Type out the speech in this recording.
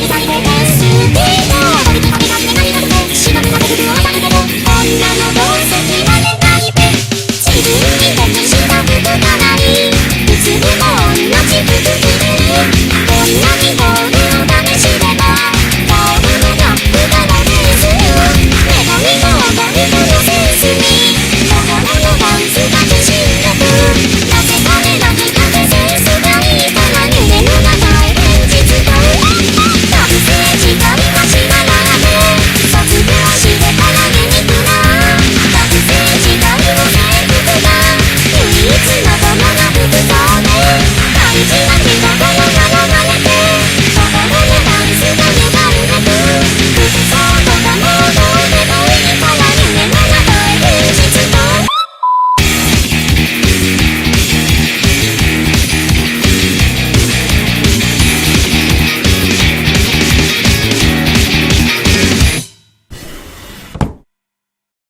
「女の